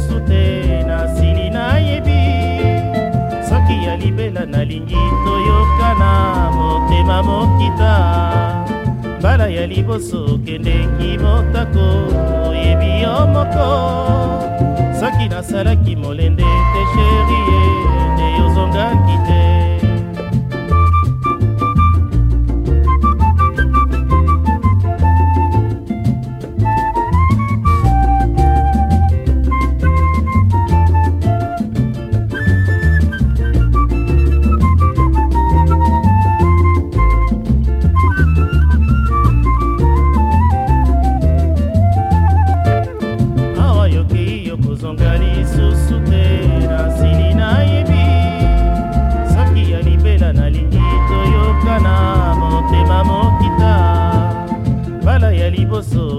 lisusu te nasili nayebi soki ya libela nalingi toyoka na motema mokita mbala ya liboso okendeki motako oyebi yo moko soki nasalaki molende te sherie nde yozongaki te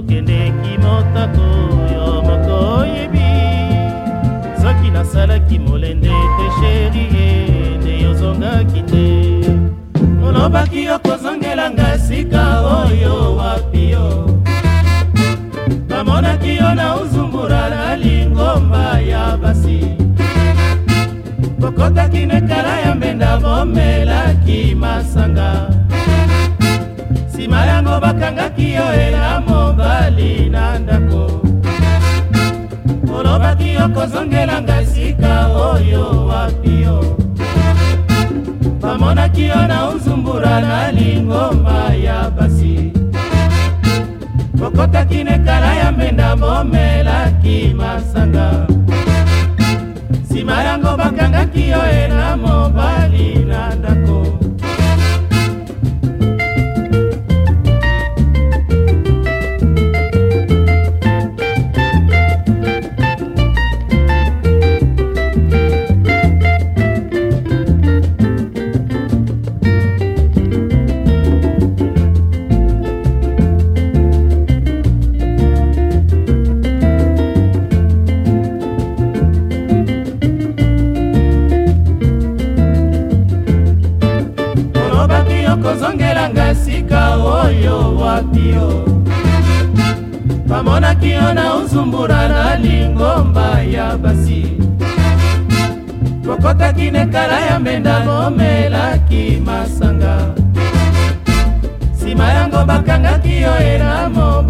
tokendeki motako yo moko oyebi soki nasalaki molende te sherie nde yozongaki te olobaki okozongelanga sika oyo wapi yo bamonaki yo na uzumbura na lingomba ya basi kokotaki nekala ya mbenda bomelaki masanga nakangaki yo ela mobali na ndako olobaki okozongela ngai sika oyo wapi yo bamonaki yo na unzumbura na lingomba ya basi okotaki nekala ya mbenda bomelaki masanga bamonaki yo bamonaki yo na uzumbura na lingomba ya basi bokotaki nekala ya mbenda bomelaki masanga nsima yango bakangaki yo elamo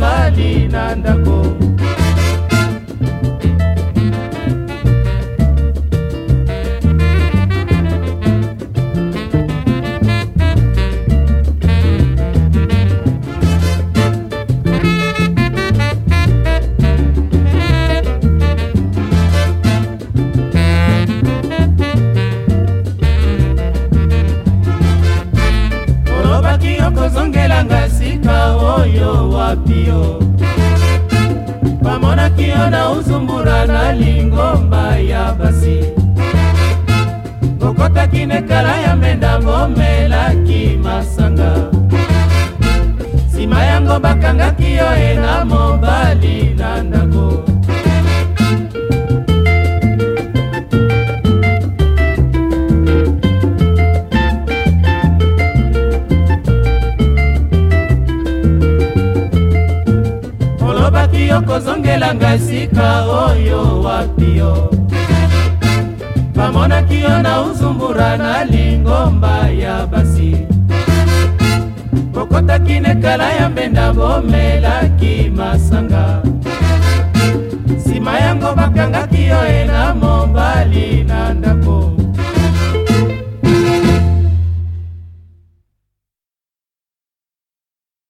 osongelanga sika oyo wapio bamonaki yo na uzumbura na lingomba ya basi okotaki nekala ya mendango omelaki masanga nsima yango bakangaki yo ena mobali na ndako wapi okozongela ngai sika oyo wapi yo bamonaki yo na uzumbura na lingomba ya basi bokotaki nekala ya mbenda bomelaki masanga nsima yango bakangaki yo elamo